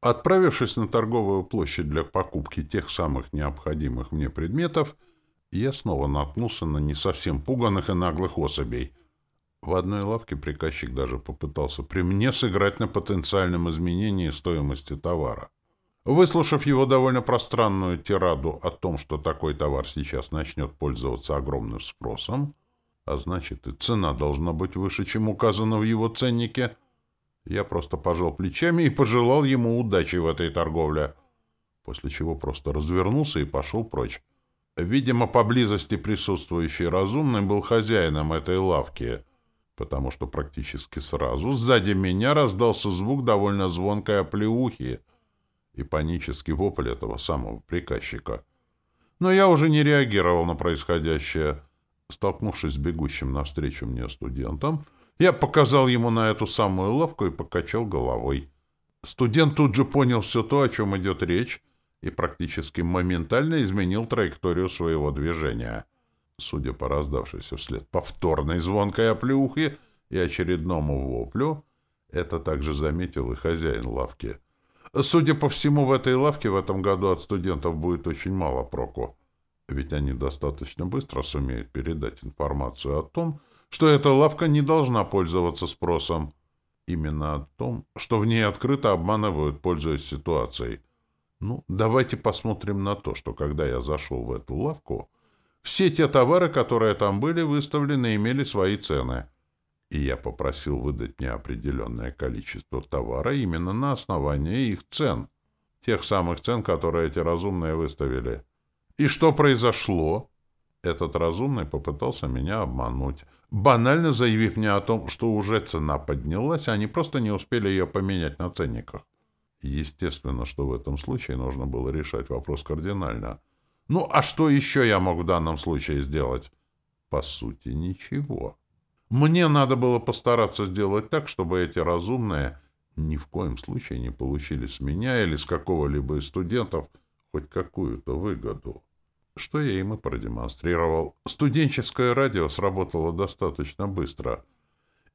Отправившись на торговую площадь для покупки тех самых необходимых мне предметов, я снова наткнулся на не совсем пуганных и наглых особей. В одной лавке приказчик даже попытался при мне сыграть на потенциальном изменении стоимости товара. Выслушав его довольно пространную тираду о том, что такой товар сейчас начнет пользоваться огромным спросом, а значит и цена должна быть выше, чем указано в его ценнике, я просто пожал плечами и пожелал ему удачи в этой торговле, после чего просто развернулся и пошел прочь. Видимо, поблизости присутствующий разумный был хозяином этой лавки, потому что практически сразу сзади меня раздался звук довольно звонкой оплеухи и панический вопль этого самого приказчика. Но я уже не реагировал на происходящее. Столкнувшись с бегущим навстречу мне студентом, я показал ему на эту самую лавку и покачал головой. Студент тут же понял все то, о чем идет речь, и практически моментально изменил траекторию своего движения. Судя по раздавшейся вслед повторной звонкой оплеухе и очередному воплю, это также заметил и хозяин лавки. Судя по всему, в этой лавке в этом году от студентов будет очень мало проку, ведь они достаточно быстро сумеют передать информацию о том, что эта лавка не должна пользоваться спросом. Именно о том, что в ней открыто обманывают, пользуясь ситуацией. Ну, давайте посмотрим на то, что когда я зашел в эту лавку, все те товары, которые там были выставлены, имели свои цены. И я попросил выдать мне определенное количество товара именно на основании их цен. Тех самых цен, которые эти разумные выставили. И что произошло? Этот разумный попытался меня обмануть, банально заявив мне о том, что уже цена поднялась, а они просто не успели ее поменять на ценниках. Естественно, что в этом случае нужно было решать вопрос кардинально. Ну, а что еще я мог в данном случае сделать? По сути, ничего. Мне надо было постараться сделать так, чтобы эти разумные ни в коем случае не получили с меня или с какого-либо из студентов хоть какую-то выгоду. Что я им и продемонстрировал. Студенческое радио сработало достаточно быстро —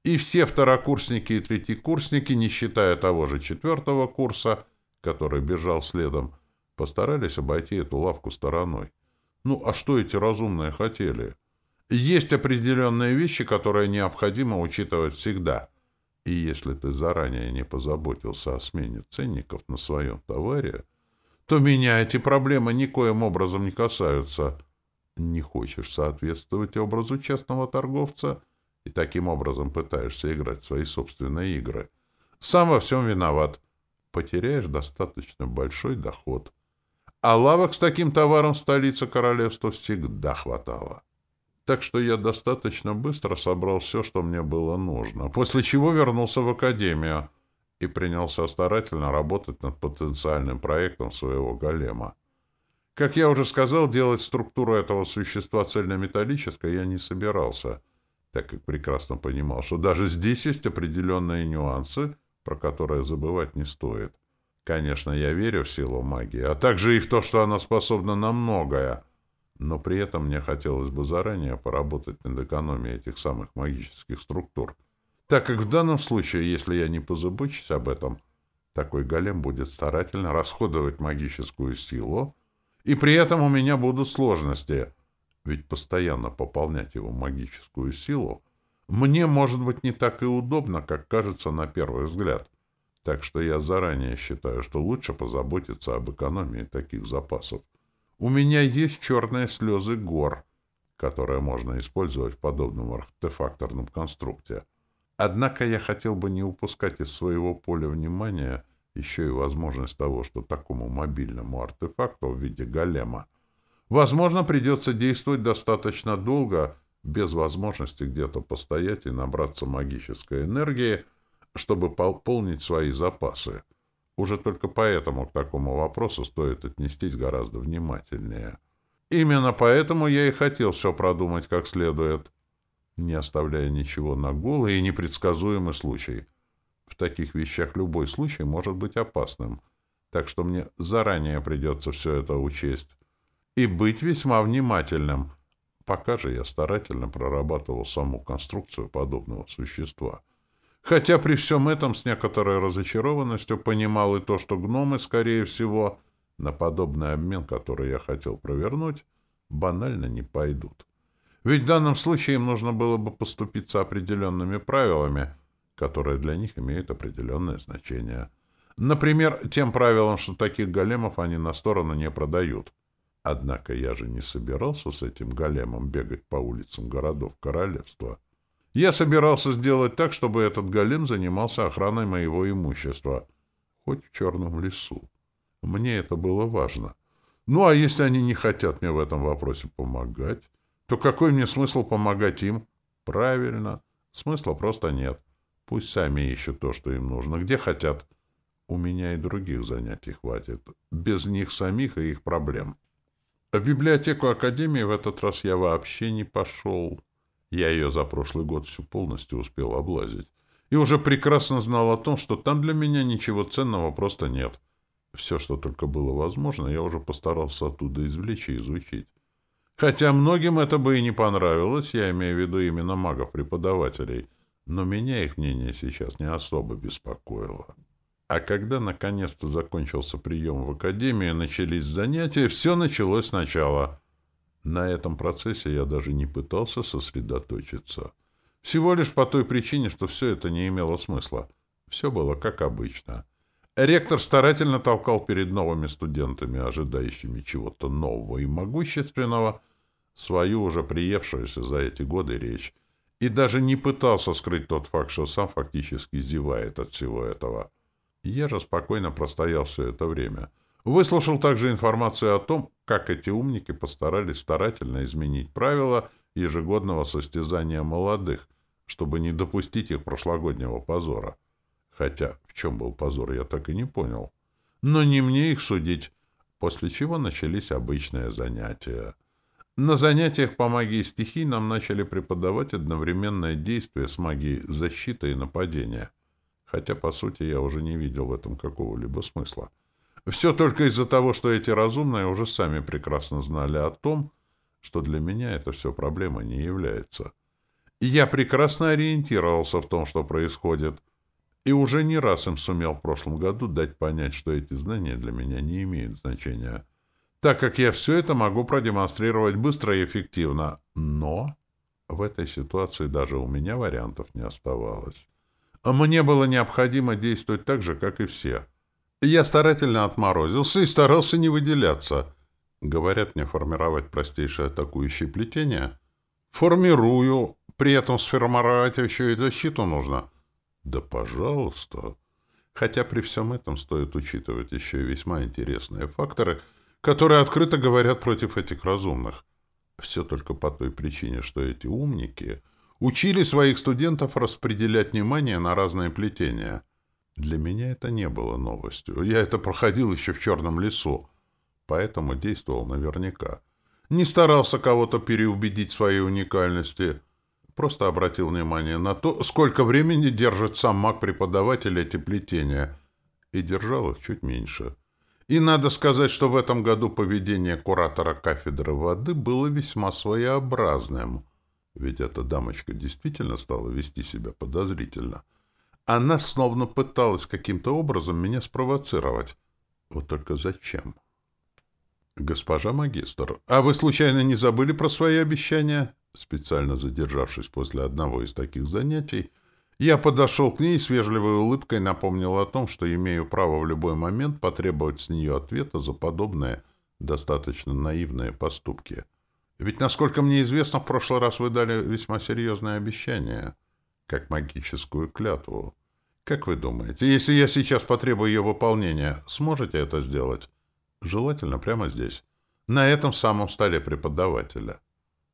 и все второкурсники и третьекурсники, не считая того же четвертого курса, который бежал следом, постарались обойти эту лавку стороной. Ну, а что эти разумные хотели? Есть определенные вещи, которые необходимо учитывать всегда. И если ты заранее не позаботился о смене ценников на своем товаре, то меня эти проблемы никоим образом не касаются. Не хочешь соответствовать образу частного торговца — и таким образом пытаешься играть свои собственные игры, сам во всем виноват. Потеряешь достаточно большой доход. А лавок с таким товаром в столице королевства всегда хватало. Так что я достаточно быстро собрал все, что мне было нужно, после чего вернулся в академию и принялся старательно работать над потенциальным проектом своего голема. Как я уже сказал, делать структуру этого существа цельнометаллической я не собирался — так как прекрасно понимал, что даже здесь есть определенные нюансы, про которые забывать не стоит. Конечно, я верю в силу магии, а также и в то, что она способна на многое, но при этом мне хотелось бы заранее поработать над экономией этих самых магических структур, так как в данном случае, если я не позабочусь об этом, такой голем будет старательно расходовать магическую силу, и при этом у меня будут сложности — ведь постоянно пополнять его магическую силу мне, может быть, не так и удобно, как кажется на первый взгляд. Так что я заранее считаю, что лучше позаботиться об экономии таких запасов. У меня есть черные слезы гор, которые можно использовать в подобном артефакторном конструкте. Однако я хотел бы не упускать из своего поля внимания еще и возможность того, что такому мобильному артефакту в виде голема — Возможно, придется действовать достаточно долго, без возможности где-то постоять и набраться магической энергии, чтобы пополнить свои запасы. Уже только поэтому к такому вопросу стоит отнестись гораздо внимательнее. Именно поэтому я и хотел все продумать как следует, не оставляя ничего на голый и непредсказуемый случай. В таких вещах любой случай может быть опасным, так что мне заранее придется все это учесть и быть весьма внимательным. Пока же я старательно прорабатывал саму конструкцию подобного существа. Хотя при всем этом с некоторой разочарованностью понимал и то, что гномы, скорее всего, на подобный обмен, который я хотел провернуть, банально не пойдут. Ведь в данном случае им нужно было бы поступиться определенными правилами, которые для них имеют определенное значение. Например, тем правилам, что таких големов они на сторону не продают. Однако я же не собирался с этим големом бегать по улицам городов королевства. Я собирался сделать так, чтобы этот голем занимался охраной моего имущества, хоть в черном лесу. Мне это было важно. Ну, а если они не хотят мне в этом вопросе помогать, то какой мне смысл помогать им? Правильно, смысла просто нет. Пусть сами ищут то, что им нужно, где хотят. У меня и других занятий хватит. Без них самих и их проблем. В библиотеку Академии в этот раз я вообще не пошел. Я ее за прошлый год всю полностью успел облазить. И уже прекрасно знал о том, что там для меня ничего ценного просто нет. Все, что только было возможно, я уже постарался оттуда извлечь и изучить. Хотя многим это бы и не понравилось, я имею в виду именно магов-преподавателей, но меня их мнение сейчас не особо беспокоило. А когда наконец-то закончился прием в академии, начались занятия, все началось сначала. На этом процессе я даже не пытался сосредоточиться. Всего лишь по той причине, что все это не имело смысла. Все было как обычно. Ректор старательно толкал перед новыми студентами, ожидающими чего-то нового и могущественного, свою уже приевшуюся за эти годы речь, и даже не пытался скрыть тот факт, что сам фактически зевает от всего этого. Я же спокойно простоял все это время. Выслушал также информацию о том, как эти умники постарались старательно изменить правила ежегодного состязания молодых, чтобы не допустить их прошлогоднего позора. Хотя в чем был позор, я так и не понял. Но не мне их судить, после чего начались обычные занятия. На занятиях по магии стихий нам начали преподавать одновременное действие с магией защиты и нападения — хотя, по сути, я уже не видел в этом какого-либо смысла. Все только из-за того, что эти разумные уже сами прекрасно знали о том, что для меня это все проблема не является. И я прекрасно ориентировался в том, что происходит, и уже не раз им сумел в прошлом году дать понять, что эти знания для меня не имеют значения, так как я все это могу продемонстрировать быстро и эффективно. Но в этой ситуации даже у меня вариантов не оставалось. Мне было необходимо действовать так же, как и все. Я старательно отморозился и старался не выделяться. Говорят мне формировать простейшее атакующее плетение. Формирую, при этом сформировать еще и защиту нужно. Да пожалуйста. Хотя при всем этом стоит учитывать еще и весьма интересные факторы, которые открыто говорят против этих разумных. Все только по той причине, что эти умники учили своих студентов распределять внимание на разные плетения. Для меня это не было новостью. Я это проходил еще в Черном лесу, поэтому действовал наверняка. Не старался кого-то переубедить своей уникальности, просто обратил внимание на то, сколько времени держит сам маг-преподаватель эти плетения, и держал их чуть меньше. И надо сказать, что в этом году поведение куратора кафедры воды было весьма своеобразным — ведь эта дамочка действительно стала вести себя подозрительно. Она словно пыталась каким-то образом меня спровоцировать. Вот только зачем? «Госпожа магистр, а вы случайно не забыли про свои обещания?» Специально задержавшись после одного из таких занятий, я подошел к ней и с вежливой улыбкой напомнил о том, что имею право в любой момент потребовать с нее ответа за подобные, достаточно наивные поступки. Ведь, насколько мне известно, в прошлый раз вы дали весьма серьезное обещание, как магическую клятву. Как вы думаете, если я сейчас потребую ее выполнения, сможете это сделать? Желательно прямо здесь, на этом самом столе преподавателя.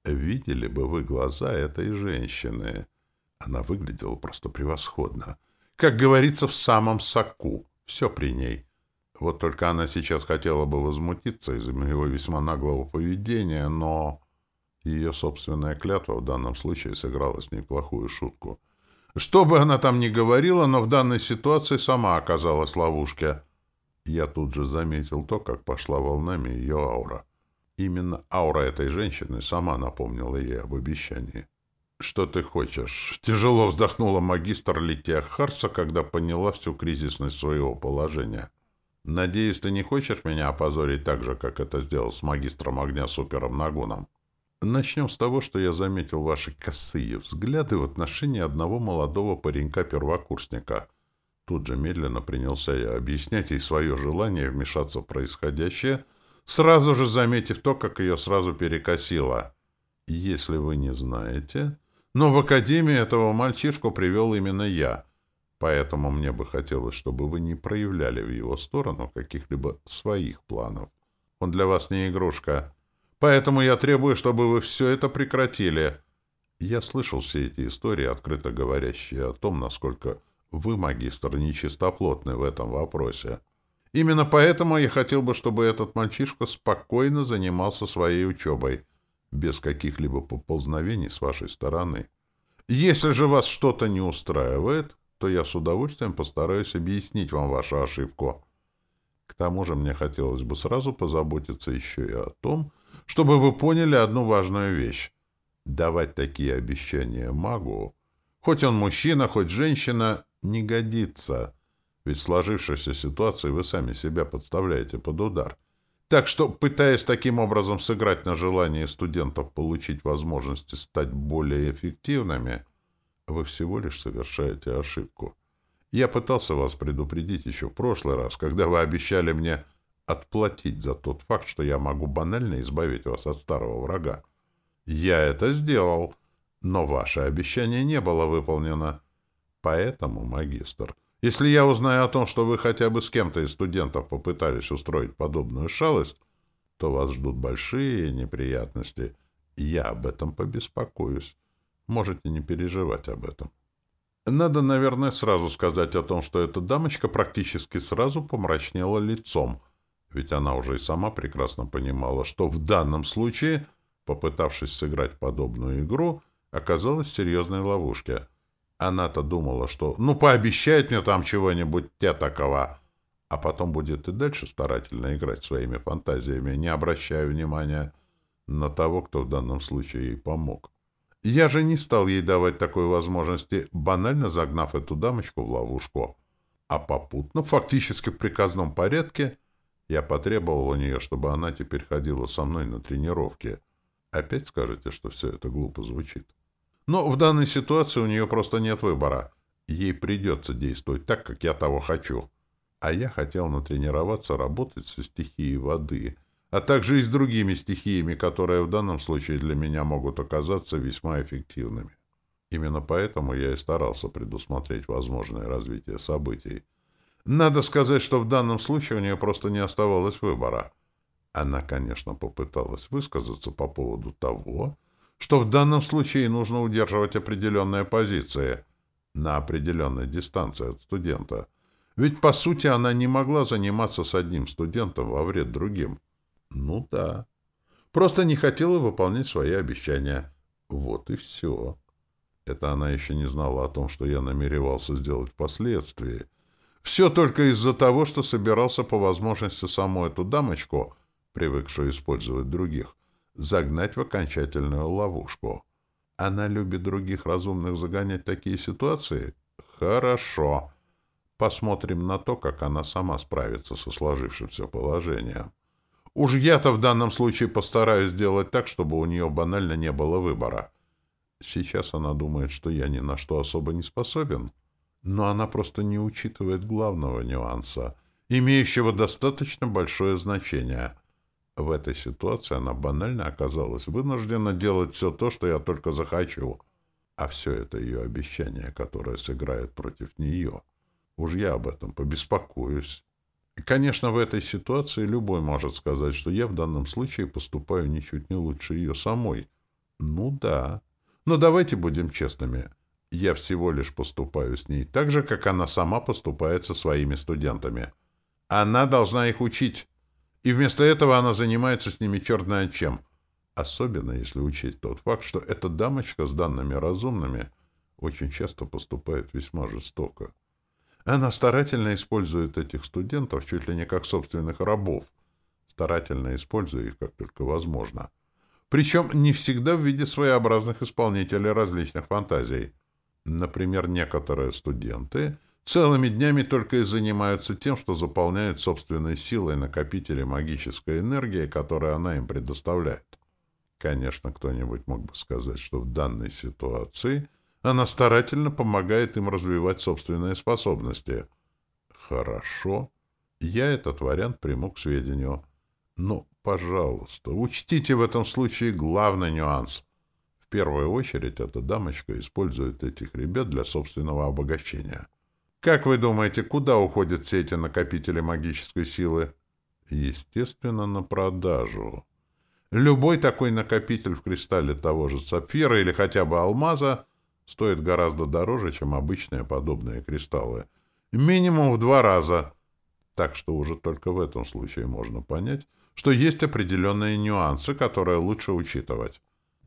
Видели бы вы глаза этой женщины. Она выглядела просто превосходно. Как говорится, в самом соку. Все при ней. Вот только она сейчас хотела бы возмутиться из-за моего весьма наглого поведения, но ее собственная клятва в данном случае сыграла с ней плохую шутку. Что бы она там ни говорила, но в данной ситуации сама оказалась в ловушке. Я тут же заметил то, как пошла волнами ее аура. Именно аура этой женщины сама напомнила ей об обещании. «Что ты хочешь?» Тяжело вздохнула магистр Лития Харса, когда поняла всю кризисность своего положения. «Надеюсь, ты не хочешь меня опозорить так же, как это сделал с магистром огня Супером Нагуном?» «Начнем с того, что я заметил ваши косые взгляды в отношении одного молодого паренька-первокурсника». Тут же медленно принялся я объяснять ей свое желание вмешаться в происходящее, сразу же заметив то, как ее сразу перекосило. «Если вы не знаете...» Но в академию этого мальчишку привел именно я. Поэтому мне бы хотелось, чтобы вы не проявляли в его сторону каких-либо своих планов. Он для вас не игрушка. Поэтому я требую, чтобы вы все это прекратили. Я слышал все эти истории, открыто говорящие о том, насколько вы, магистр, нечистоплотны в этом вопросе. Именно поэтому я хотел бы, чтобы этот мальчишка спокойно занимался своей учебой — без каких-либо поползновений с вашей стороны. Если же вас что-то не устраивает, то я с удовольствием постараюсь объяснить вам вашу ошибку. К тому же мне хотелось бы сразу позаботиться еще и о том, чтобы вы поняли одну важную вещь. Давать такие обещания магу, хоть он мужчина, хоть женщина, не годится. Ведь в сложившейся ситуации вы сами себя подставляете под удар. Так что, пытаясь таким образом сыграть на желании студентов получить возможности стать более эффективными, вы всего лишь совершаете ошибку. Я пытался вас предупредить еще в прошлый раз, когда вы обещали мне отплатить за тот факт, что я могу банально избавить вас от старого врага. Я это сделал, но ваше обещание не было выполнено. Поэтому, магистр, если я узнаю о том, что вы хотя бы с кем-то из студентов попытались устроить подобную шалость, то вас ждут большие неприятности. Я об этом побеспокоюсь. Можете не переживать об этом. Надо, наверное, сразу сказать о том, что эта дамочка практически сразу помрачнела лицом, ведь она уже и сама прекрасно понимала, что в данном случае, попытавшись сыграть подобную игру, оказалась в серьезной ловушке — она-то думала, что «ну, пообещает мне там чего-нибудь те такого», а потом будет и дальше старательно играть своими фантазиями, не обращая внимания на того, кто в данном случае ей помог. Я же не стал ей давать такой возможности, банально загнав эту дамочку в ловушку. А попутно, фактически в приказном порядке, я потребовал у нее, чтобы она теперь ходила со мной на тренировки. Опять скажете, что все это глупо звучит? Но в данной ситуации у нее просто нет выбора. Ей придется действовать так, как я того хочу. А я хотел натренироваться работать со стихией воды, а также и с другими стихиями, которые в данном случае для меня могут оказаться весьма эффективными. Именно поэтому я и старался предусмотреть возможное развитие событий. Надо сказать, что в данном случае у нее просто не оставалось выбора. Она, конечно, попыталась высказаться по поводу того, что в данном случае нужно удерживать определенные позиции на определенной дистанции от студента. Ведь, по сути, она не могла заниматься с одним студентом во вред другим. Ну да. Просто не хотела выполнять свои обещания. Вот и все. Это она еще не знала о том, что я намеревался сделать впоследствии. Все только из-за того, что собирался по возможности саму эту дамочку, привыкшую использовать других, загнать в окончательную ловушку. Она любит других разумных загонять такие ситуации? Хорошо. Посмотрим на то, как она сама справится со сложившимся положением. Уж я-то в данном случае постараюсь сделать так, чтобы у нее банально не было выбора. Сейчас она думает, что я ни на что особо не способен, но она просто не учитывает главного нюанса, имеющего достаточно большое значение — в этой ситуации она банально оказалась вынуждена делать все то, что я только захочу. А все это ее обещание, которое сыграет против нее. Уж я об этом побеспокоюсь. И, конечно, в этой ситуации любой может сказать, что я в данном случае поступаю ничуть не лучше ее самой. Ну да. Но давайте будем честными. Я всего лишь поступаю с ней так же, как она сама поступает со своими студентами. Она должна их учить. И вместо этого она занимается с ними черт чем. Особенно если учесть тот факт, что эта дамочка с данными разумными очень часто поступает весьма жестоко. Она старательно использует этих студентов чуть ли не как собственных рабов, старательно используя их как только возможно. Причем не всегда в виде своеобразных исполнителей различных фантазий. Например, некоторые студенты целыми днями только и занимаются тем, что заполняют собственной силой накопители магической энергии, которые она им предоставляет. Конечно, кто-нибудь мог бы сказать, что в данной ситуации она старательно помогает им развивать собственные способности. Хорошо. Я этот вариант приму к сведению. Но, пожалуйста, учтите в этом случае главный нюанс. В первую очередь, эта дамочка использует этих ребят для собственного обогащения. Как вы думаете, куда уходят все эти накопители магической силы? Естественно, на продажу. Любой такой накопитель в кристалле того же сапфира или хотя бы алмаза стоит гораздо дороже, чем обычные подобные кристаллы. Минимум в два раза. Так что уже только в этом случае можно понять, что есть определенные нюансы, которые лучше учитывать.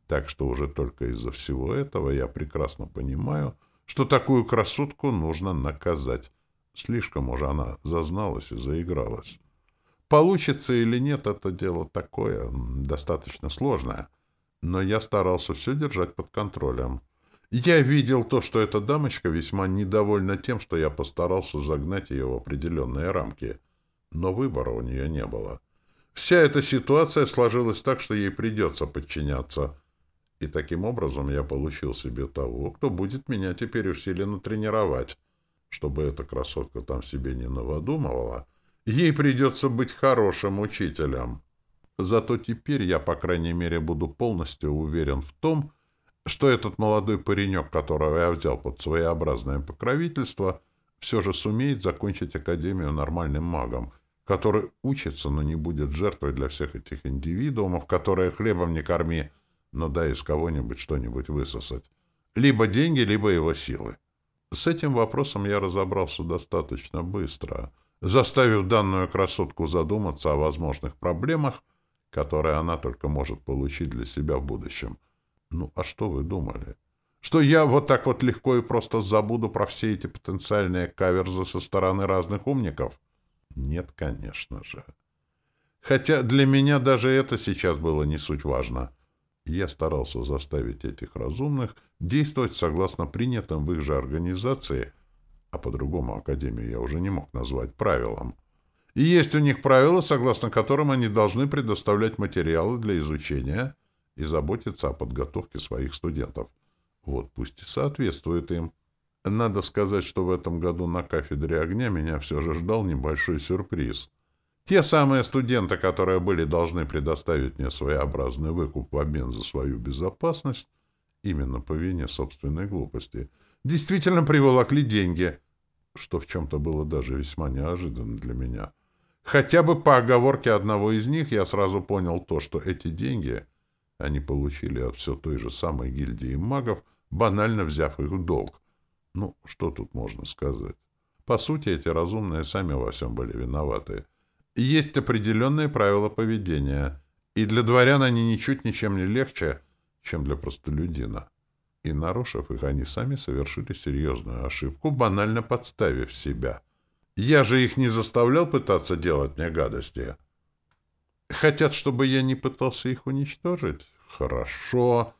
Так что уже только из-за всего этого я прекрасно понимаю, что такую красотку нужно наказать. Слишком уже она зазналась и заигралась. Получится или нет, это дело такое, достаточно сложное. Но я старался все держать под контролем. Я видел то, что эта дамочка весьма недовольна тем, что я постарался загнать ее в определенные рамки. Но выбора у нее не было. Вся эта ситуация сложилась так, что ей придется подчиняться. И таким образом я получил себе того, кто будет меня теперь усиленно тренировать. Чтобы эта красотка там себе не наводумывала, ей придется быть хорошим учителем. Зато теперь я, по крайней мере, буду полностью уверен в том, что этот молодой паренек, которого я взял под своеобразное покровительство, все же сумеет закончить академию нормальным магом, который учится, но не будет жертвой для всех этих индивидуумов, которые хлебом не корми, но дай из кого-нибудь что-нибудь высосать. Либо деньги, либо его силы. С этим вопросом я разобрался достаточно быстро, заставив данную красотку задуматься о возможных проблемах, которые она только может получить для себя в будущем. Ну, а что вы думали? Что я вот так вот легко и просто забуду про все эти потенциальные каверзы со стороны разных умников? Нет, конечно же. Хотя для меня даже это сейчас было не суть важно — я старался заставить этих разумных действовать согласно принятым в их же организации, а по-другому Академию я уже не мог назвать правилам. И есть у них правила, согласно которым они должны предоставлять материалы для изучения и заботиться о подготовке своих студентов. Вот пусть и соответствует им. Надо сказать, что в этом году на кафедре огня меня все же ждал небольшой сюрприз — те самые студенты, которые были должны предоставить мне своеобразный выкуп в обмен за свою безопасность, именно по вине собственной глупости, действительно приволокли деньги, что в чем-то было даже весьма неожиданно для меня. Хотя бы по оговорке одного из них я сразу понял то, что эти деньги они получили от все той же самой гильдии магов, банально взяв их в долг. Ну, что тут можно сказать? По сути, эти разумные сами во всем были виноваты. Есть определенные правила поведения, и для дворян они ничуть ничем не легче, чем для простолюдина. И, нарушив их, они сами совершили серьезную ошибку, банально подставив себя. Я же их не заставлял пытаться делать мне гадости. Хотят, чтобы я не пытался их уничтожить? Хорошо.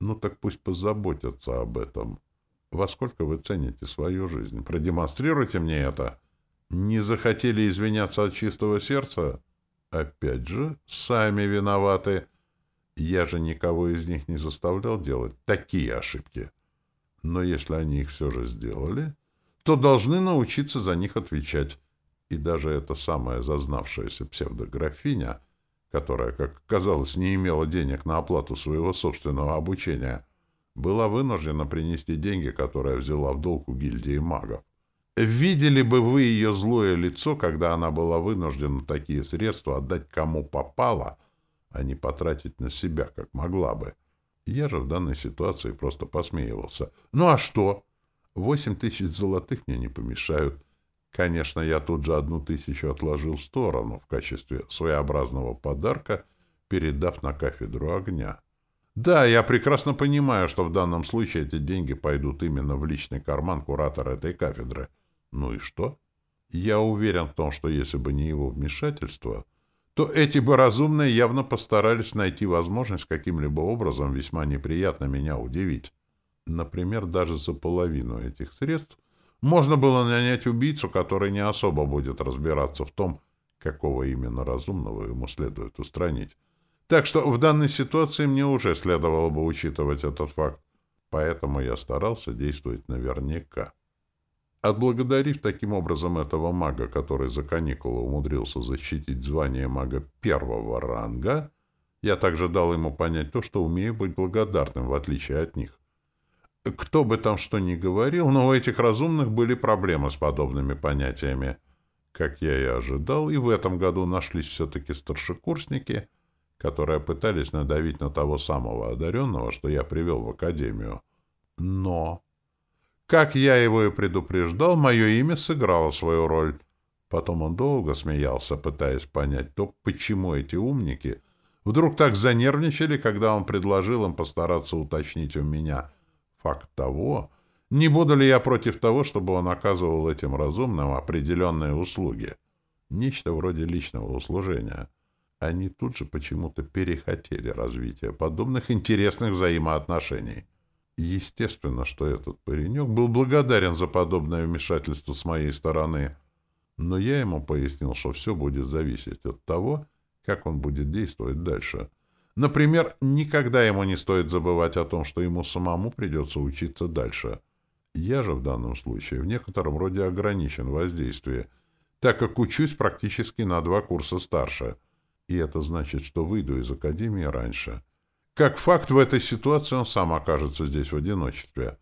Ну так пусть позаботятся об этом. Во сколько вы цените свою жизнь? Продемонстрируйте мне это. Не захотели извиняться от чистого сердца? Опять же, сами виноваты. Я же никого из них не заставлял делать такие ошибки. Но если они их все же сделали, то должны научиться за них отвечать. И даже эта самая зазнавшаяся псевдографиня, которая, как казалось, не имела денег на оплату своего собственного обучения, была вынуждена принести деньги, которые взяла в долг у гильдии магов. Видели бы вы ее злое лицо, когда она была вынуждена такие средства отдать кому попало, а не потратить на себя, как могла бы. Я же в данной ситуации просто посмеивался. Ну а что? Восемь тысяч золотых мне не помешают. Конечно, я тут же одну тысячу отложил в сторону в качестве своеобразного подарка, передав на кафедру огня. Да, я прекрасно понимаю, что в данном случае эти деньги пойдут именно в личный карман куратора этой кафедры — ну и что? Я уверен в том, что если бы не его вмешательство, то эти бы разумные явно постарались найти возможность каким-либо образом весьма неприятно меня удивить. Например, даже за половину этих средств можно было нанять убийцу, который не особо будет разбираться в том, какого именно разумного ему следует устранить. Так что в данной ситуации мне уже следовало бы учитывать этот факт, поэтому я старался действовать наверняка. Отблагодарив таким образом этого мага, который за каникулы умудрился защитить звание мага первого ранга, я также дал ему понять то, что умею быть благодарным, в отличие от них. Кто бы там что ни говорил, но у этих разумных были проблемы с подобными понятиями. Как я и ожидал, и в этом году нашлись все-таки старшекурсники, которые пытались надавить на того самого одаренного, что я привел в академию. Но... Как я его и предупреждал, мое имя сыграло свою роль. Потом он долго смеялся, пытаясь понять то, почему эти умники вдруг так занервничали, когда он предложил им постараться уточнить у меня факт того, не буду ли я против того, чтобы он оказывал этим разумным определенные услуги. Нечто вроде личного услужения. Они тут же почему-то перехотели развития подобных интересных взаимоотношений. Естественно, что этот паренек был благодарен за подобное вмешательство с моей стороны, но я ему пояснил, что все будет зависеть от того, как он будет действовать дальше. Например, никогда ему не стоит забывать о том, что ему самому придется учиться дальше. Я же в данном случае в некотором роде ограничен в воздействии, так как учусь практически на два курса старше, и это значит, что выйду из академии раньше — как факт, в этой ситуации он сам окажется здесь в одиночестве.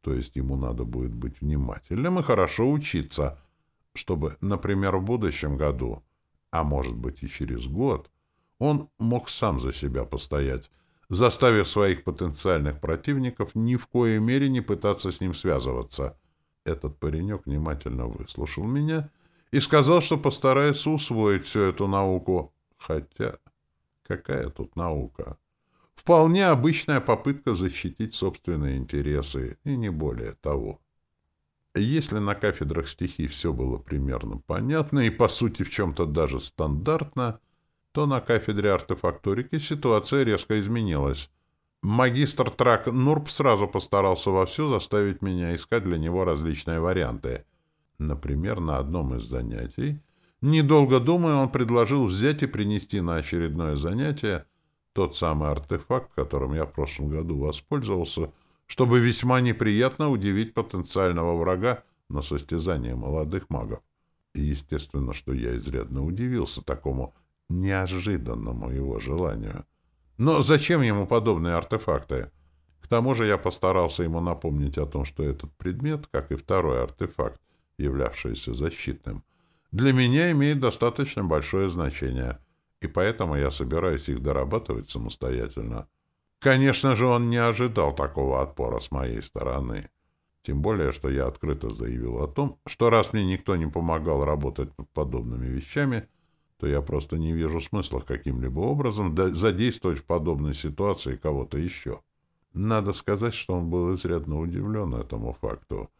То есть ему надо будет быть внимательным и хорошо учиться, чтобы, например, в будущем году, а может быть и через год, он мог сам за себя постоять, заставив своих потенциальных противников ни в коей мере не пытаться с ним связываться. Этот паренек внимательно выслушал меня и сказал, что постарается усвоить всю эту науку. Хотя, какая тут наука? Вполне обычная попытка защитить собственные интересы, и не более того. Если на кафедрах стихий все было примерно понятно и, по сути, в чем-то даже стандартно, то на кафедре артефакторики ситуация резко изменилась. Магистр Трак Нурб сразу постарался вовсю заставить меня искать для него различные варианты. Например, на одном из занятий, недолго думая, он предложил взять и принести на очередное занятие тот самый артефакт, которым я в прошлом году воспользовался, чтобы весьма неприятно удивить потенциального врага на состязание молодых магов. И естественно, что я изрядно удивился такому неожиданному его желанию. Но зачем ему подобные артефакты? К тому же я постарался ему напомнить о том, что этот предмет, как и второй артефакт, являвшийся защитным, для меня имеет достаточно большое значение — и поэтому я собираюсь их дорабатывать самостоятельно. Конечно же, он не ожидал такого отпора с моей стороны. Тем более, что я открыто заявил о том, что раз мне никто не помогал работать над подобными вещами, то я просто не вижу смысла каким-либо образом задействовать в подобной ситуации кого-то еще. Надо сказать, что он был изрядно удивлен этому факту.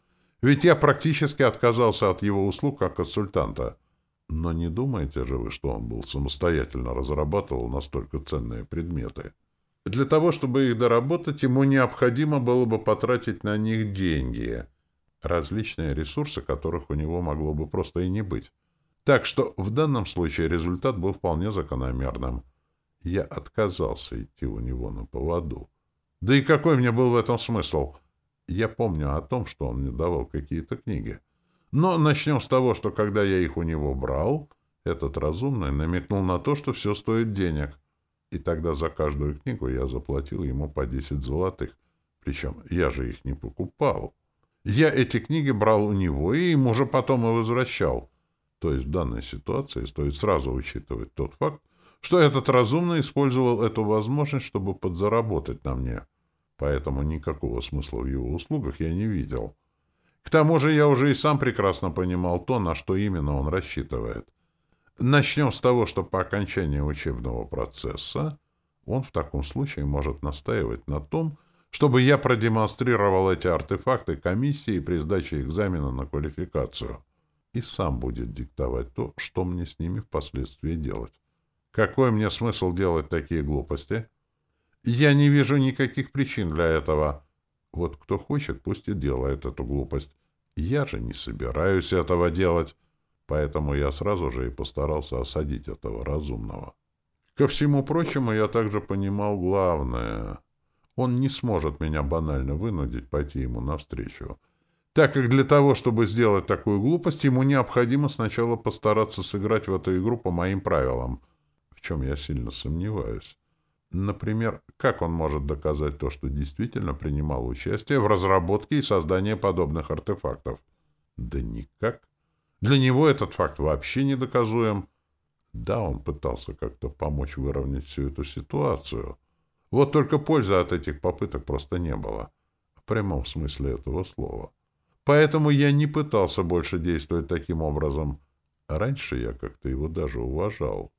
Ведь я практически отказался от его услуг как консультанта — но не думаете же вы, что он был самостоятельно разрабатывал настолько ценные предметы? Для того, чтобы их доработать, ему необходимо было бы потратить на них деньги, различные ресурсы, которых у него могло бы просто и не быть. Так что в данном случае результат был вполне закономерным. Я отказался идти у него на поводу. Да и какой мне был в этом смысл? Я помню о том, что он мне давал какие-то книги. Но начнем с того, что когда я их у него брал, этот разумный намекнул на то, что все стоит денег. И тогда за каждую книгу я заплатил ему по 10 золотых. Причем я же их не покупал. Я эти книги брал у него и ему же потом и возвращал. То есть в данной ситуации стоит сразу учитывать тот факт, что этот разумный использовал эту возможность, чтобы подзаработать на мне. Поэтому никакого смысла в его услугах я не видел. К тому же я уже и сам прекрасно понимал то, на что именно он рассчитывает. Начнем с того, что по окончании учебного процесса он в таком случае может настаивать на том, чтобы я продемонстрировал эти артефакты комиссии при сдаче экзамена на квалификацию и сам будет диктовать то, что мне с ними впоследствии делать. Какой мне смысл делать такие глупости? Я не вижу никаких причин для этого. Вот кто хочет, пусть и делает эту глупость. Я же не собираюсь этого делать, поэтому я сразу же и постарался осадить этого разумного. Ко всему прочему, я также понимал главное. Он не сможет меня банально вынудить пойти ему навстречу. Так как для того, чтобы сделать такую глупость, ему необходимо сначала постараться сыграть в эту игру по моим правилам, в чем я сильно сомневаюсь. Например, как он может доказать то, что действительно принимал участие в разработке и создании подобных артефактов? Да никак. Для него этот факт вообще недоказуем. Да, он пытался как-то помочь выровнять всю эту ситуацию. Вот только пользы от этих попыток просто не было. В прямом смысле этого слова. Поэтому я не пытался больше действовать таким образом. Раньше я как-то его даже уважал.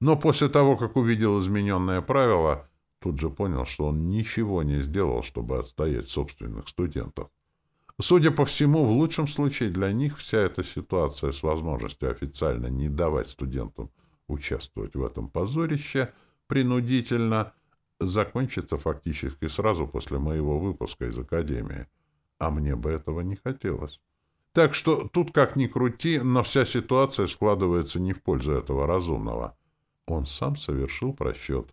Но после того, как увидел измененное правило, тут же понял, что он ничего не сделал, чтобы отстоять собственных студентов. Судя по всему, в лучшем случае для них вся эта ситуация с возможностью официально не давать студентам участвовать в этом позорище принудительно закончится фактически сразу после моего выпуска из Академии. А мне бы этого не хотелось. Так что тут как ни крути, но вся ситуация складывается не в пользу этого разумного. Он сам совершил просчет.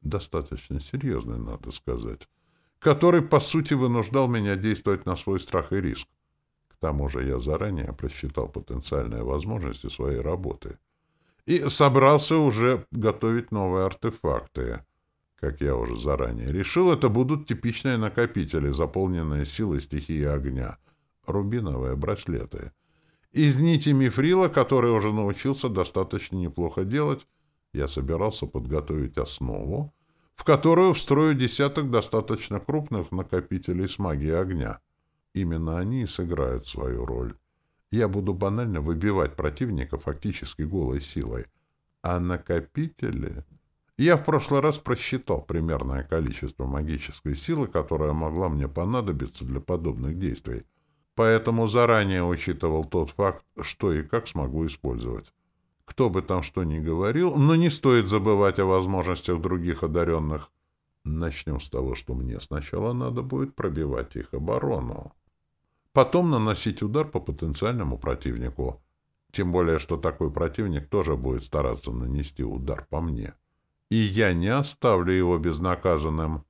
Достаточно серьезный, надо сказать. Который, по сути, вынуждал меня действовать на свой страх и риск. К тому же я заранее просчитал потенциальные возможности своей работы. И собрался уже готовить новые артефакты. Как я уже заранее решил, это будут типичные накопители, заполненные силой стихии огня. Рубиновые браслеты. Из нити мифрила, который уже научился достаточно неплохо делать, я собирался подготовить основу, в которую встрою десяток достаточно крупных накопителей с магией огня. Именно они и сыграют свою роль. Я буду банально выбивать противника фактически голой силой. А накопители... Я в прошлый раз просчитал примерное количество магической силы, которая могла мне понадобиться для подобных действий. Поэтому заранее учитывал тот факт, что и как смогу использовать. Кто бы там что ни говорил, но не стоит забывать о возможностях других одаренных. Начнем с того, что мне сначала надо будет пробивать их оборону. Потом наносить удар по потенциальному противнику. Тем более, что такой противник тоже будет стараться нанести удар по мне. И я не оставлю его безнаказанным.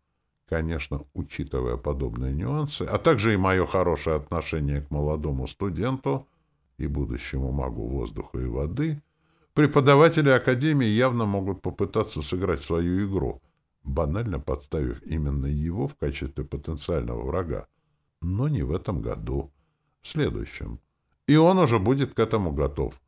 Конечно, учитывая подобные нюансы, а также и мое хорошее отношение к молодому студенту и будущему магу воздуха и воды — Преподаватели Академии явно могут попытаться сыграть свою игру, банально подставив именно его в качестве потенциального врага. Но не в этом году, в следующем. И он уже будет к этому готов,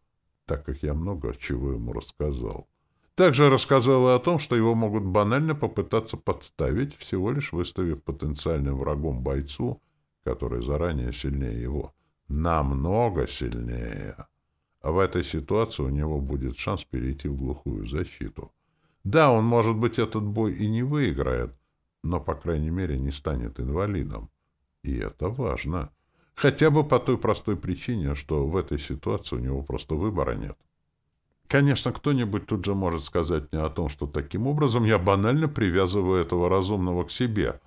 так как я много чего ему рассказал. Также рассказал и о том, что его могут банально попытаться подставить, всего лишь выставив потенциальным врагом бойцу, который заранее сильнее его. Намного сильнее. А в этой ситуации у него будет шанс перейти в глухую защиту. Да, он, может быть, этот бой и не выиграет, но, по крайней мере, не станет инвалидом. И это важно. Хотя бы по той простой причине, что в этой ситуации у него просто выбора нет. Конечно, кто-нибудь тут же может сказать мне о том, что таким образом я банально привязываю этого разумного к себе.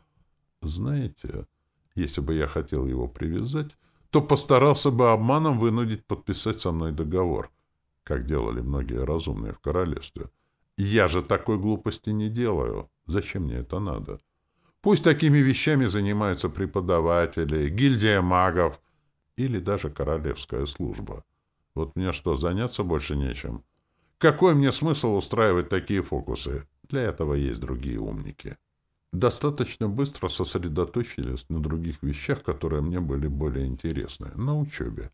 Знаете, если бы я хотел его привязать, то постарался бы обманом вынудить подписать со мной договор, как делали многие разумные в королевстве. Я же такой глупости не делаю. Зачем мне это надо? Пусть такими вещами занимаются преподаватели, гильдия магов или даже королевская служба. Вот мне что, заняться больше нечем? Какой мне смысл устраивать такие фокусы? Для этого есть другие умники достаточно быстро сосредоточились на других вещах, которые мне были более интересны, на учебе.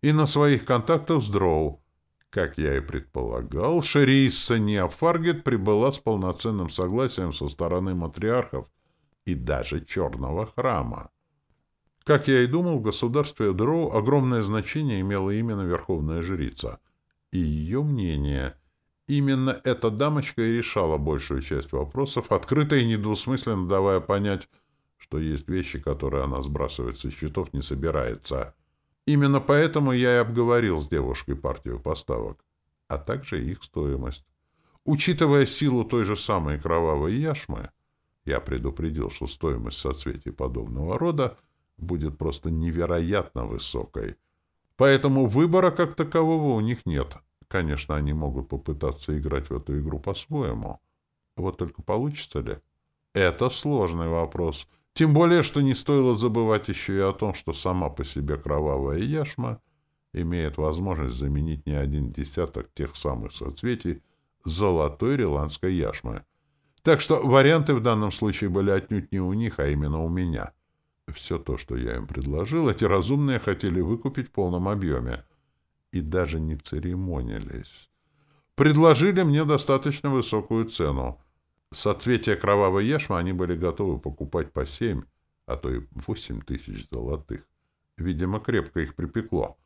И на своих контактах с Дроу. Как я и предполагал, Шерисса Неофаргет прибыла с полноценным согласием со стороны матриархов и даже Черного храма. Как я и думал, в государстве Дроу огромное значение имела именно Верховная Жрица. И ее мнение — Именно эта дамочка и решала большую часть вопросов, открыто и недвусмысленно давая понять, что есть вещи, которые она сбрасывать со счетов не собирается. Именно поэтому я и обговорил с девушкой партию поставок, а также их стоимость. Учитывая силу той же самой кровавой яшмы, я предупредил, что стоимость соцветий подобного рода будет просто невероятно высокой. Поэтому выбора как такового у них нет. Конечно, они могут попытаться играть в эту игру по-своему. Вот только получится ли? Это сложный вопрос. Тем более, что не стоило забывать еще и о том, что сама по себе кровавая яшма имеет возможность заменить не один десяток тех самых соцветий золотой риландской яшмы. Так что варианты в данном случае были отнюдь не у них, а именно у меня. Все то, что я им предложил, эти разумные хотели выкупить в полном объеме. И даже не церемонились. Предложили мне достаточно высокую цену. Соцветия кровавой яшмы они были готовы покупать по семь, а то и восемь тысяч золотых. Видимо, крепко их припекло.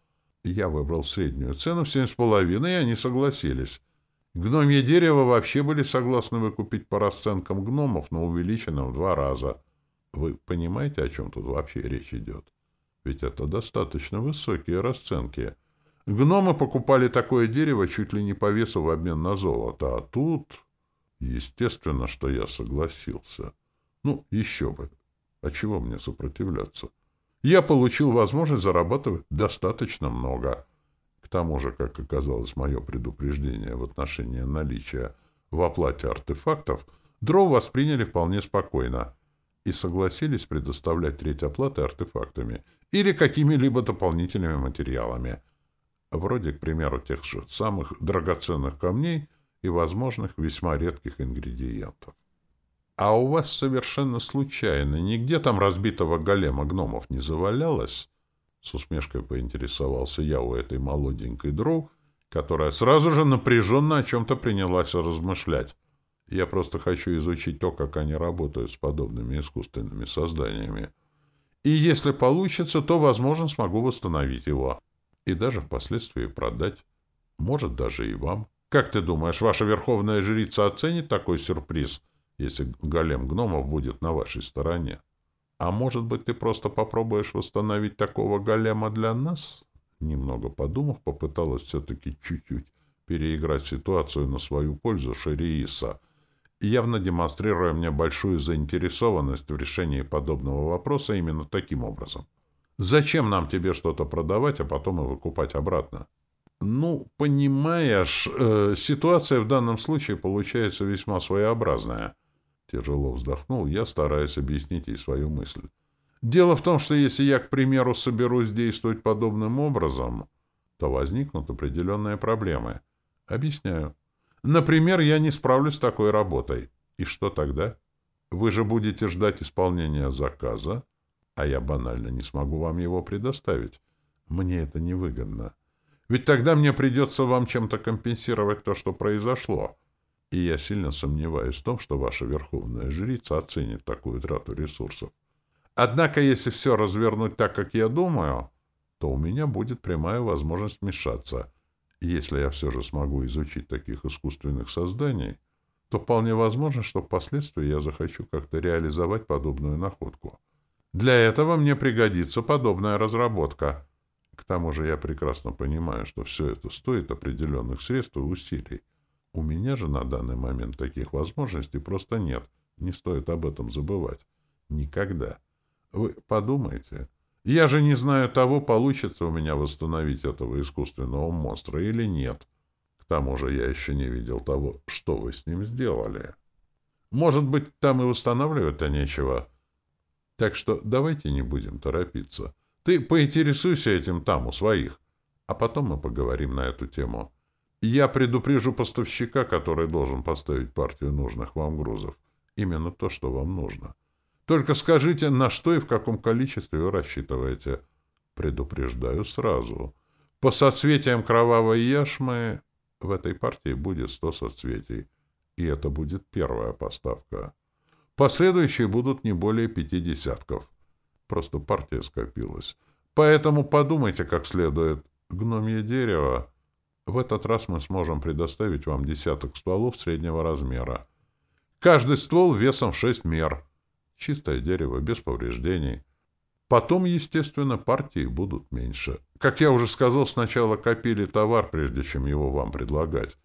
Я выбрал среднюю цену в семь с половиной, и они согласились. Гномье дерево вообще были согласны выкупить по расценкам гномов, но увеличено в два раза. Вы понимаете, о чем тут вообще речь идет? Ведь это достаточно высокие расценки. Гномы покупали такое дерево чуть ли не по весу в обмен на золото, а тут... Естественно, что я согласился. Ну, еще бы. А чего мне сопротивляться? Я получил возможность зарабатывать достаточно много. К тому же, как оказалось мое предупреждение в отношении наличия в оплате артефактов, дров восприняли вполне спокойно и согласились предоставлять треть оплаты артефактами или какими-либо дополнительными материалами, вроде, к примеру, тех же самых драгоценных камней и возможных весьма редких ингредиентов. А у вас совершенно случайно нигде там разбитого голема гномов не завалялось? С усмешкой поинтересовался я у этой молоденькой дров, которая сразу же напряженно о чем-то принялась размышлять. Я просто хочу изучить то, как они работают с подобными искусственными созданиями. И если получится, то, возможно, смогу восстановить его. И даже впоследствии продать. Может, даже и вам. Как ты думаешь, ваша верховная жрица оценит такой сюрприз, если голем гномов будет на вашей стороне? А может быть, ты просто попробуешь восстановить такого голема для нас? Немного подумав, попыталась все-таки чуть-чуть переиграть ситуацию на свою пользу Шерииса, явно демонстрируя мне большую заинтересованность в решении подобного вопроса именно таким образом. Зачем нам тебе что-то продавать, а потом и выкупать обратно? Ну, понимаешь, э, ситуация в данном случае получается весьма своеобразная. Тяжело вздохнул я, стараясь объяснить ей свою мысль. Дело в том, что если я, к примеру, соберусь действовать подобным образом, то возникнут определенные проблемы. Объясняю. Например, я не справлюсь с такой работой. И что тогда? Вы же будете ждать исполнения заказа, а я банально не смогу вам его предоставить. Мне это невыгодно. Ведь тогда мне придется вам чем-то компенсировать то, что произошло. И я сильно сомневаюсь в том, что ваша верховная жрица оценит такую трату ресурсов. Однако, если все развернуть так, как я думаю, то у меня будет прямая возможность вмешаться. если я все же смогу изучить таких искусственных созданий, то вполне возможно, что впоследствии я захочу как-то реализовать подобную находку. Для этого мне пригодится подобная разработка — к тому же я прекрасно понимаю, что все это стоит определенных средств и усилий. У меня же на данный момент таких возможностей просто нет. Не стоит об этом забывать. Никогда. Вы подумайте. Я же не знаю того, получится у меня восстановить этого искусственного монстра или нет. К тому же я еще не видел того, что вы с ним сделали. Может быть, там и восстанавливать-то нечего. Так что давайте не будем торопиться. Ты поинтересуйся этим там, у своих. А потом мы поговорим на эту тему. Я предупрежу поставщика, который должен поставить партию нужных вам грузов. Именно то, что вам нужно. Только скажите, на что и в каком количестве вы рассчитываете. Предупреждаю сразу. По соцветиям кровавой яшмы в этой партии будет сто соцветий. И это будет первая поставка. Последующие будут не более пяти десятков. Просто партия скопилась. Поэтому подумайте как следует. Гномье дерево. В этот раз мы сможем предоставить вам десяток стволов среднего размера. Каждый ствол весом в шесть мер. Чистое дерево, без повреждений. Потом, естественно, партии будут меньше. Как я уже сказал, сначала копили товар, прежде чем его вам предлагать.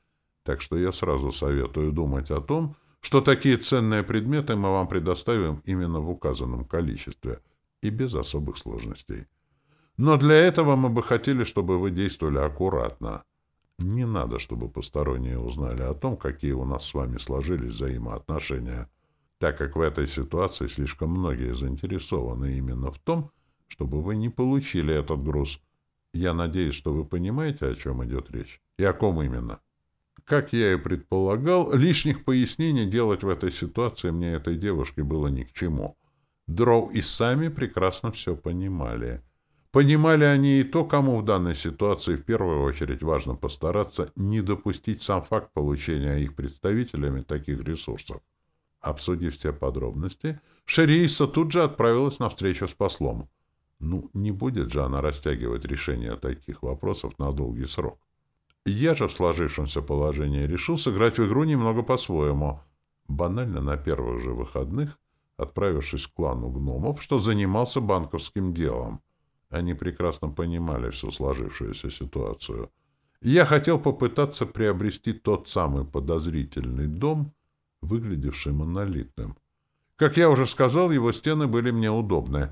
Так что я сразу советую думать о том, что такие ценные предметы мы вам предоставим именно в указанном количестве и без особых сложностей. Но для этого мы бы хотели, чтобы вы действовали аккуратно. Не надо, чтобы посторонние узнали о том, какие у нас с вами сложились взаимоотношения, так как в этой ситуации слишком многие заинтересованы именно в том, чтобы вы не получили этот груз. Я надеюсь, что вы понимаете, о чем идет речь и о ком именно. Как я и предполагал, лишних пояснений делать в этой ситуации мне этой девушке было ни к чему. Дроу и сами прекрасно все понимали. Понимали они и то, кому в данной ситуации в первую очередь важно постараться не допустить сам факт получения их представителями таких ресурсов. Обсудив все подробности, Шерииса тут же отправилась на встречу с послом. Ну, не будет же она растягивать решение таких вопросов на долгий срок. Я же в сложившемся положении решил сыграть в игру немного по-своему. Банально на первых же выходных, отправившись к клану гномов, что занимался банковским делом. Они прекрасно понимали всю сложившуюся ситуацию. Я хотел попытаться приобрести тот самый подозрительный дом, выглядевший монолитным. Как я уже сказал, его стены были мне удобны.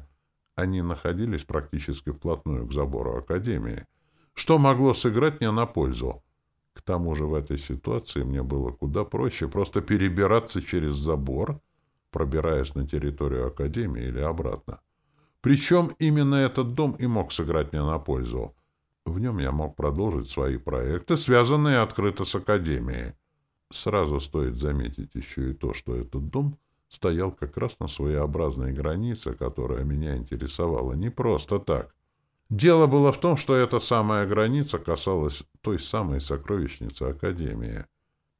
Они находились практически вплотную к забору Академии — что могло сыграть мне на пользу. К тому же в этой ситуации мне было куда проще просто перебираться через забор, пробираясь на территорию Академии или обратно. Причем именно этот дом и мог сыграть мне на пользу. В нем я мог продолжить свои проекты, связанные открыто с Академией. Сразу стоит заметить еще и то, что этот дом стоял как раз на своеобразной границе, которая меня интересовала не просто так. Дело было в том, что эта самая граница касалась той самой сокровищницы Академии.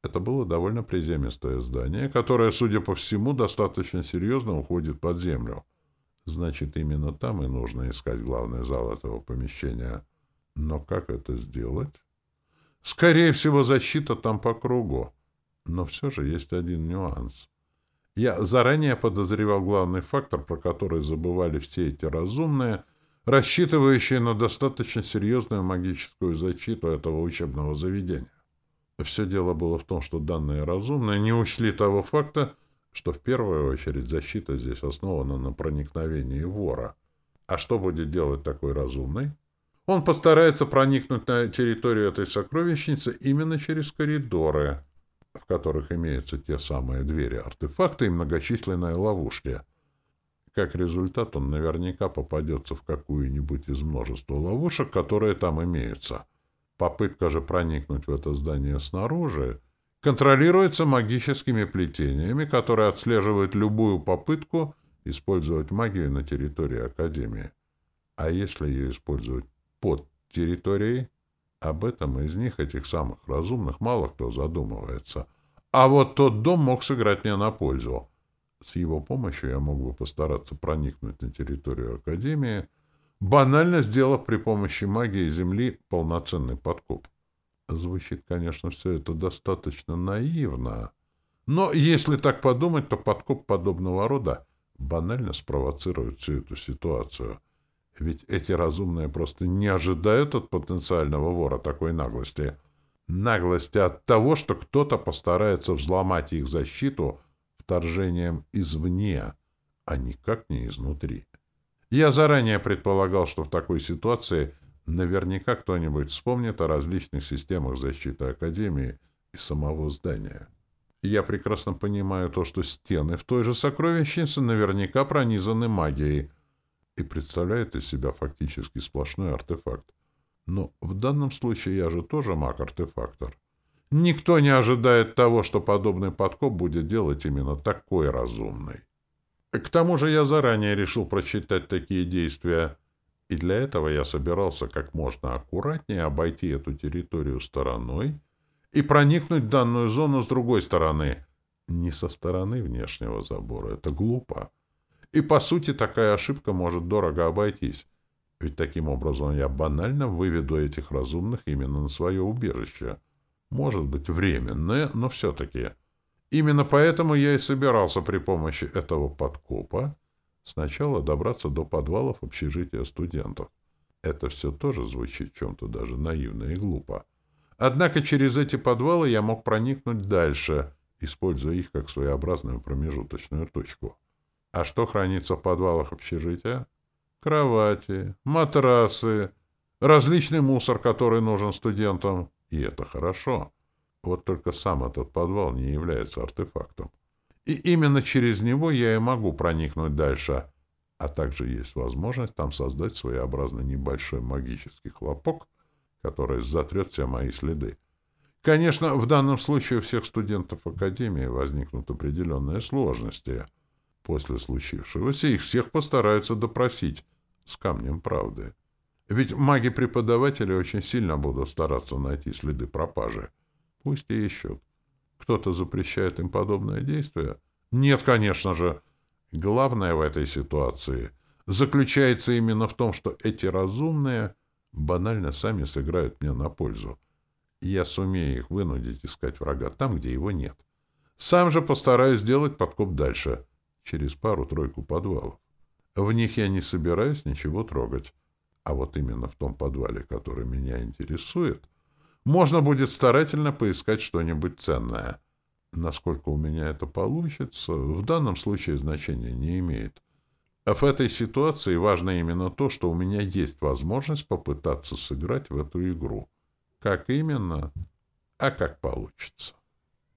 Это было довольно приземистое здание, которое, судя по всему, достаточно серьезно уходит под землю. Значит, именно там и нужно искать главный зал этого помещения. Но как это сделать? Скорее всего, защита там по кругу. Но все же есть один нюанс. Я заранее подозревал главный фактор, про который забывали все эти разумные — рассчитывающие на достаточно серьезную магическую защиту этого учебного заведения. Все дело было в том, что данные разумные не учли того факта, что в первую очередь защита здесь основана на проникновении вора. А что будет делать такой разумный? Он постарается проникнуть на территорию этой сокровищницы именно через коридоры, в которых имеются те самые двери, артефакты и многочисленные ловушки — как результат, он наверняка попадется в какую-нибудь из множества ловушек, которые там имеются. Попытка же проникнуть в это здание снаружи контролируется магическими плетениями, которые отслеживают любую попытку использовать магию на территории Академии. А если ее использовать под территорией, об этом из них, этих самых разумных, мало кто задумывается. А вот тот дом мог сыграть мне на пользу. С его помощью я мог бы постараться проникнуть на территорию Академии, банально сделав при помощи магии Земли полноценный подкоп. Звучит, конечно, все это достаточно наивно, но если так подумать, то подкоп подобного рода банально спровоцирует всю эту ситуацию. Ведь эти разумные просто не ожидают от потенциального вора такой наглости. Наглости от того, что кто-то постарается взломать их защиту — вторжением извне, а никак не изнутри. Я заранее предполагал, что в такой ситуации наверняка кто-нибудь вспомнит о различных системах защиты Академии и самого здания. Я прекрасно понимаю то, что стены в той же сокровищнице наверняка пронизаны магией и представляют из себя фактически сплошной артефакт. Но в данном случае я же тоже маг-артефактор. Никто не ожидает того, что подобный подкоп будет делать именно такой разумный. К тому же я заранее решил прочитать такие действия, и для этого я собирался как можно аккуратнее обойти эту территорию стороной и проникнуть в данную зону с другой стороны. Не со стороны внешнего забора, это глупо. И, по сути, такая ошибка может дорого обойтись, ведь таким образом я банально выведу этих разумных именно на свое убежище — может быть, временное, но все-таки. Именно поэтому я и собирался при помощи этого подкопа сначала добраться до подвалов общежития студентов. Это все тоже звучит чем-то даже наивно и глупо. Однако через эти подвалы я мог проникнуть дальше, используя их как своеобразную промежуточную точку. А что хранится в подвалах общежития? Кровати, матрасы, различный мусор, который нужен студентам. И это хорошо. Вот только сам этот подвал не является артефактом. И именно через него я и могу проникнуть дальше. А также есть возможность там создать своеобразный небольшой магический хлопок, который затрет все мои следы. Конечно, в данном случае у всех студентов Академии возникнут определенные сложности. После случившегося их всех постараются допросить с камнем правды. Ведь маги-преподаватели очень сильно будут стараться найти следы пропажи. Пусть и ищут. Кто-то запрещает им подобное действие? Нет, конечно же. Главное в этой ситуации заключается именно в том, что эти разумные банально сами сыграют мне на пользу. Я сумею их вынудить искать врага там, где его нет. Сам же постараюсь сделать подкоп дальше, через пару-тройку подвалов. В них я не собираюсь ничего трогать. А вот именно в том подвале, который меня интересует, можно будет старательно поискать что-нибудь ценное. Насколько у меня это получится, в данном случае значения не имеет. А в этой ситуации важно именно то, что у меня есть возможность попытаться сыграть в эту игру. Как именно? А как получится.